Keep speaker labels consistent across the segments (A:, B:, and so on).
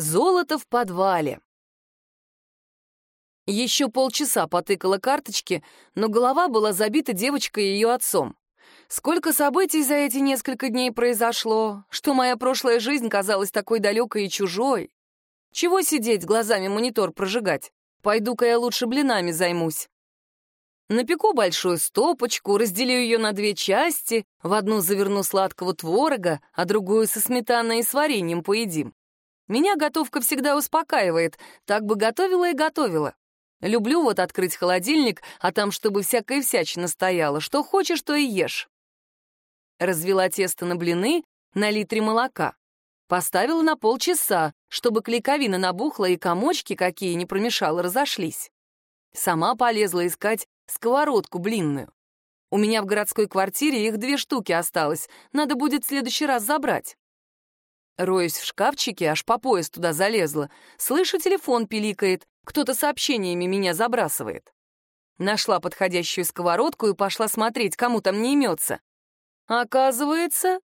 A: Золото в подвале. Еще полчаса потыкала карточки, но голова была забита девочкой и ее отцом. Сколько событий за эти несколько дней произошло, что моя прошлая жизнь казалась такой далекой и чужой. Чего сидеть, глазами монитор прожигать? Пойду-ка я лучше блинами займусь. Напеку большую стопочку, разделю ее на две части, в одну заверну сладкого творога, а другую со сметаной и с вареньем поедим. Меня готовка всегда успокаивает, так бы готовила и готовила. Люблю вот открыть холодильник, а там чтобы всякая всячина стояла. Что хочешь, то и ешь. Развела тесто на блины на литре молока. Поставила на полчаса, чтобы клейковина набухла и комочки, какие не промешала, разошлись. Сама полезла искать сковородку блинную. У меня в городской квартире их две штуки осталось, надо будет в следующий раз забрать. Роюсь в шкафчике, аж по пояс туда залезла. Слышу, телефон пиликает, кто-то сообщениями меня забрасывает. Нашла подходящую сковородку и пошла смотреть, кому там не имется. Оказывается,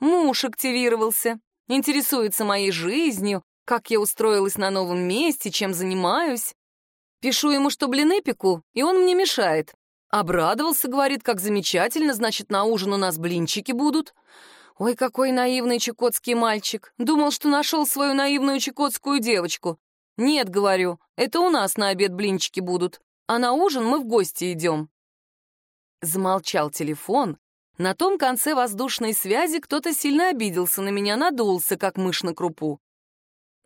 A: муж активировался, интересуется моей жизнью, как я устроилась на новом месте, чем занимаюсь. Пишу ему, что блины пеку, и он мне мешает. Обрадовался, говорит, как замечательно, значит, на ужин у нас блинчики будут. Ой, какой наивный чукотский мальчик. Думал, что нашел свою наивную чукотскую девочку. Нет, говорю, это у нас на обед блинчики будут, а на ужин мы в гости идем. Замолчал телефон. На том конце воздушной связи кто-то сильно обиделся на меня, надулся, как мышь на крупу.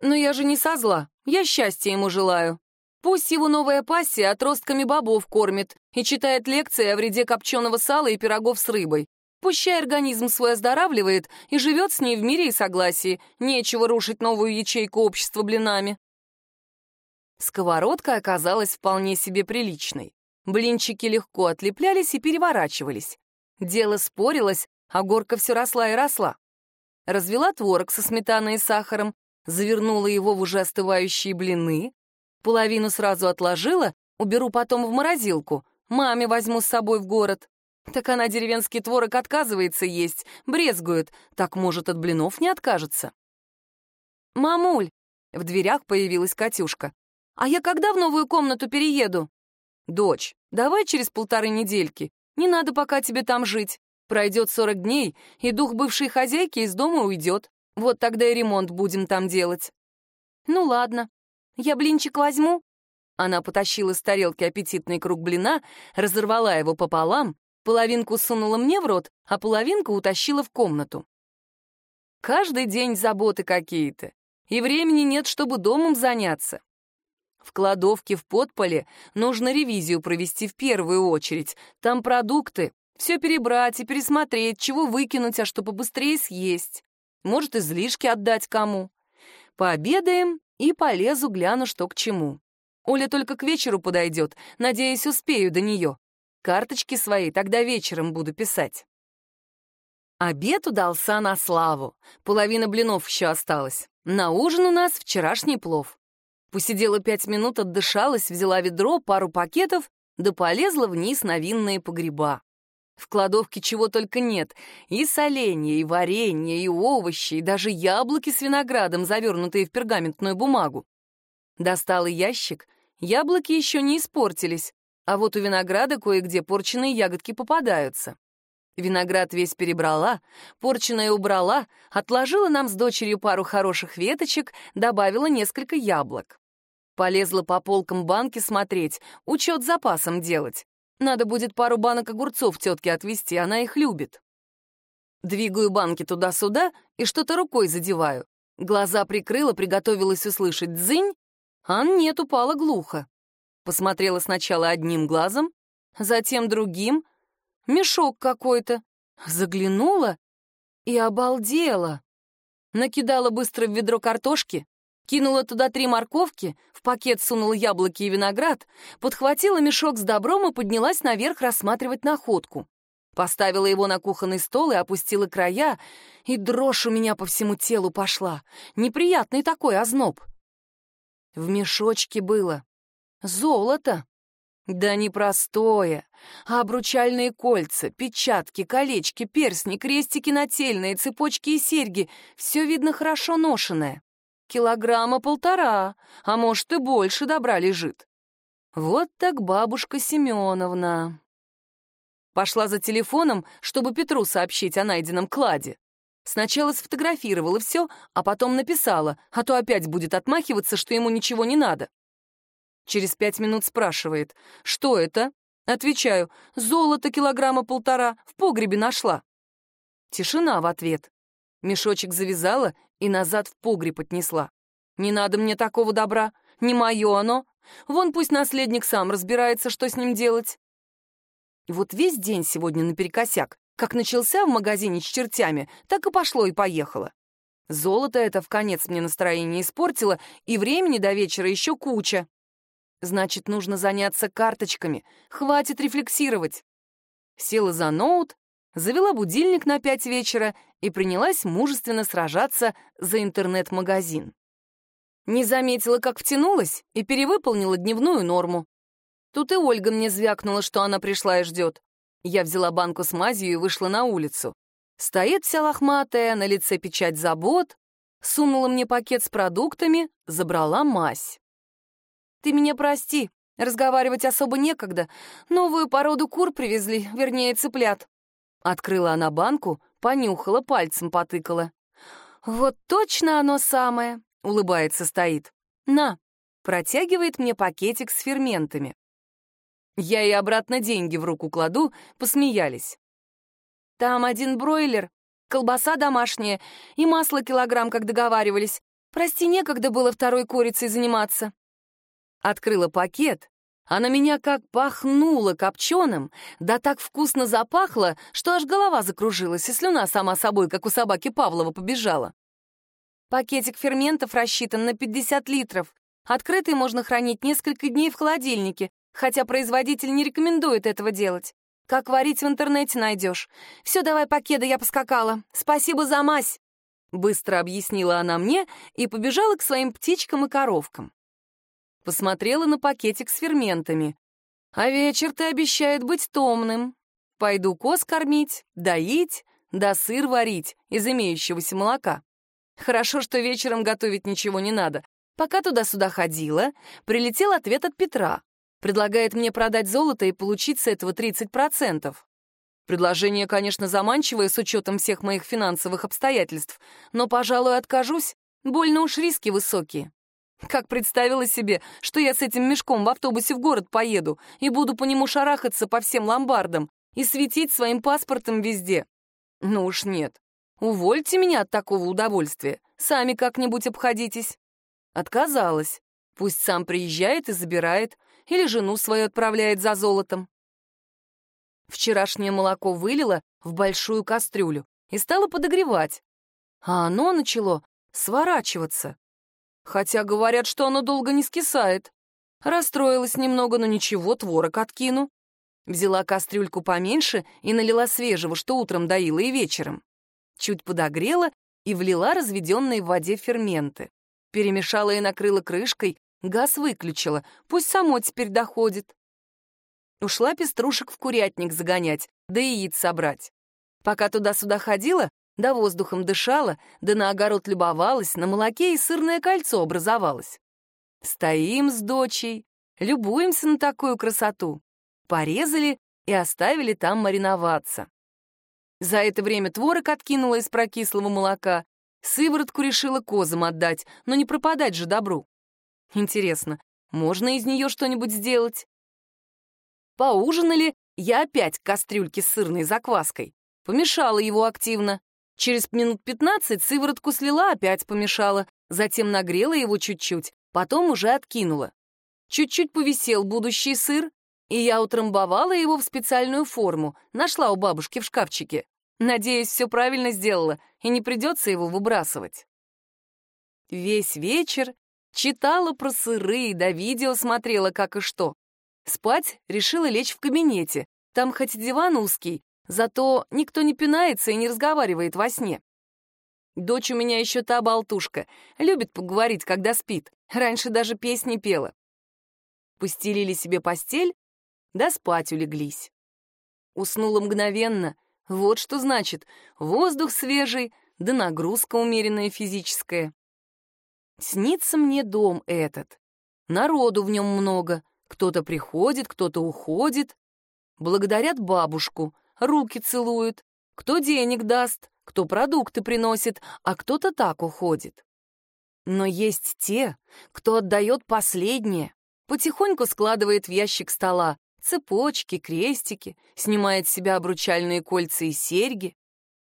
A: Но я же не со зла, я счастья ему желаю. Пусть его новая пассия отростками бобов кормит и читает лекции о вреде копченого сала и пирогов с рыбой. Пущай организм свой оздоравливает и живет с ней в мире и согласии. Нечего рушить новую ячейку общества блинами. Сковородка оказалась вполне себе приличной. Блинчики легко отлеплялись и переворачивались. Дело спорилось, а горка все росла и росла. Развела творог со сметаной и сахаром, завернула его в уже остывающие блины, половину сразу отложила, уберу потом в морозилку, маме возьму с собой в город. Так она деревенский творог отказывается есть, брезгует, так, может, от блинов не откажется. «Мамуль!» — в дверях появилась Катюшка. «А я когда в новую комнату перееду?» «Дочь, давай через полторы недельки. Не надо пока тебе там жить. Пройдет сорок дней, и дух бывшей хозяйки из дома уйдет. Вот тогда и ремонт будем там делать». «Ну ладно. Я блинчик возьму?» Она потащила с тарелки аппетитный круг блина, разорвала его пополам, Половинку сунула мне в рот, а половинку утащила в комнату. Каждый день заботы какие-то, и времени нет, чтобы домом заняться. В кладовке в подполе нужно ревизию провести в первую очередь. Там продукты, все перебрать и пересмотреть, чего выкинуть, а что побыстрее съесть. Может, излишки отдать кому. Пообедаем и полезу, гляну, что к чему. Оля только к вечеру подойдет, надеюсь, успею до нее. Карточки свои тогда вечером буду писать. Обед удался на славу. Половина блинов еще осталась. На ужин у нас вчерашний плов. Посидела пять минут, отдышалась, взяла ведро, пару пакетов, да полезла вниз на винные погреба. В кладовке чего только нет. И соленья, и варенье, и овощи, и даже яблоки с виноградом, завернутые в пергаментную бумагу. Достала ящик. Яблоки еще не испортились. А вот у винограда кое-где порченые ягодки попадаются. Виноград весь перебрала, порченое убрала, отложила нам с дочерью пару хороших веточек, добавила несколько яблок. Полезла по полкам банки смотреть, учет запасом делать. Надо будет пару банок огурцов тетке отвезти, она их любит. Двигаю банки туда-сюда и что-то рукой задеваю. Глаза прикрыла, приготовилась услышать «дзынь», а нет, упала глухо. Посмотрела сначала одним глазом, затем другим. Мешок какой-то. Заглянула и обалдела. Накидала быстро в ведро картошки, кинула туда три морковки, в пакет сунула яблоки и виноград, подхватила мешок с добром и поднялась наверх рассматривать находку. Поставила его на кухонный стол и опустила края, и дрожь у меня по всему телу пошла. Неприятный такой озноб. В мешочке было Золото? Да не простое, а обручальные кольца, печатки, колечки, персни, крестики нательные, цепочки и серьги — все видно хорошо ношенное. килограмма полтора, а может и больше добра лежит. Вот так бабушка Семеновна. Пошла за телефоном, чтобы Петру сообщить о найденном кладе. Сначала сфотографировала все, а потом написала, а то опять будет отмахиваться, что ему ничего не надо. Через пять минут спрашивает, что это? Отвечаю, золото килограмма полтора, в погребе нашла. Тишина в ответ. Мешочек завязала и назад в погреб отнесла. Не надо мне такого добра, не мое оно. Вон пусть наследник сам разбирается, что с ним делать. Вот весь день сегодня наперекосяк. Как начался в магазине с чертями, так и пошло и поехало. Золото это в конец мне настроение испортило, и времени до вечера еще куча. Значит, нужно заняться карточками, хватит рефлексировать. Села за ноут, завела будильник на пять вечера и принялась мужественно сражаться за интернет-магазин. Не заметила, как втянулась и перевыполнила дневную норму. Тут и Ольга мне звякнула, что она пришла и ждет. Я взяла банку с мазью и вышла на улицу. Стоит вся лохматая, на лице печать забот, сунула мне пакет с продуктами, забрала мазь. «Ты меня прости, разговаривать особо некогда. Новую породу кур привезли, вернее, цыплят». Открыла она банку, понюхала, пальцем потыкала. «Вот точно оно самое!» — улыбается стоит. «На!» — протягивает мне пакетик с ферментами. Я и обратно деньги в руку кладу, посмеялись. Там один бройлер, колбаса домашняя и масло килограмм, как договаривались. Прости, некогда было второй курицей заниматься. Открыла пакет, а на меня как пахнуло копченым, да так вкусно запахло, что аж голова закружилась, и слюна сама собой, как у собаки Павлова, побежала. Пакетик ферментов рассчитан на 50 литров. Открытый можно хранить несколько дней в холодильнике, хотя производитель не рекомендует этого делать. Как варить в интернете найдешь. Все, давай покеда, я поскакала. Спасибо за мазь. Быстро объяснила она мне и побежала к своим птичкам и коровкам. Посмотрела на пакетик с ферментами. А вечер-то обещает быть томным. Пойду коз кормить, доить, да сыр варить из имеющегося молока. Хорошо, что вечером готовить ничего не надо. Пока туда-сюда ходила, прилетел ответ от Петра. Предлагает мне продать золото и получить с этого 30%. Предложение, конечно, заманчивое с учетом всех моих финансовых обстоятельств, но, пожалуй, откажусь. Больно уж риски высокие. Как представила себе, что я с этим мешком в автобусе в город поеду и буду по нему шарахаться по всем ломбардам и светить своим паспортом везде. Ну уж нет. Увольте меня от такого удовольствия. Сами как-нибудь обходитесь. Отказалась. Пусть сам приезжает и забирает или жену свою отправляет за золотом. Вчерашнее молоко вылила в большую кастрюлю и стала подогревать, а оно начало сворачиваться. Хотя говорят, что оно долго не скисает. Расстроилась немного, но ничего, творог откину. Взяла кастрюльку поменьше и налила свежего, что утром доила и вечером. Чуть подогрела и влила разведенные в воде ферменты. Перемешала и накрыла крышкой, Газ выключила, пусть само теперь доходит. Ушла пеструшек в курятник загонять, да и яиц собрать. Пока туда-сюда ходила, да воздухом дышала, да на огород любовалась, на молоке и сырное кольцо образовалось. Стоим с дочей, любуемся на такую красоту. Порезали и оставили там мариноваться. За это время творог откинула из прокислого молока, сыворотку решила козам отдать, но не пропадать же добру. Интересно, можно из нее что-нибудь сделать? Поужинали, я опять к кастрюльке с сырной закваской. Помешала его активно. Через минут пятнадцать сыворотку слила, опять помешала, затем нагрела его чуть-чуть, потом уже откинула. Чуть-чуть повисел будущий сыр, и я утрамбовала его в специальную форму, нашла у бабушки в шкафчике. Надеюсь, все правильно сделала, и не придется его выбрасывать. Весь вечер Читала про сыры, да видео смотрела как и что. Спать решила лечь в кабинете. Там хоть диван узкий, зато никто не пинается и не разговаривает во сне. Дочь у меня еще та болтушка, любит поговорить, когда спит. Раньше даже песни пела. Постелили себе постель, да спать улеглись. Уснула мгновенно. Вот что значит воздух свежий, да нагрузка умеренная физическая. Снится мне дом этот. Народу в нем много. Кто-то приходит, кто-то уходит. Благодарят бабушку, руки целуют. Кто денег даст, кто продукты приносит, а кто-то так уходит. Но есть те, кто отдает последнее, потихоньку складывает в ящик стола цепочки, крестики, снимает с себя обручальные кольца и серьги.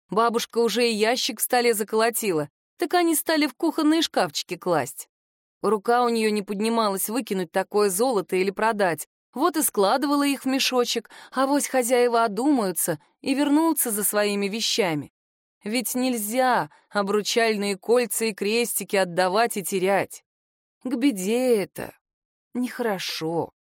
A: Бабушка уже и ящик в столе заколотила, так они стали в кухонные шкафчики класть. Рука у нее не поднималась выкинуть такое золото или продать, вот и складывала их в мешочек, а вось хозяева одумаются и вернутся за своими вещами. Ведь нельзя обручальные кольца и крестики отдавать и терять. К беде это. Нехорошо.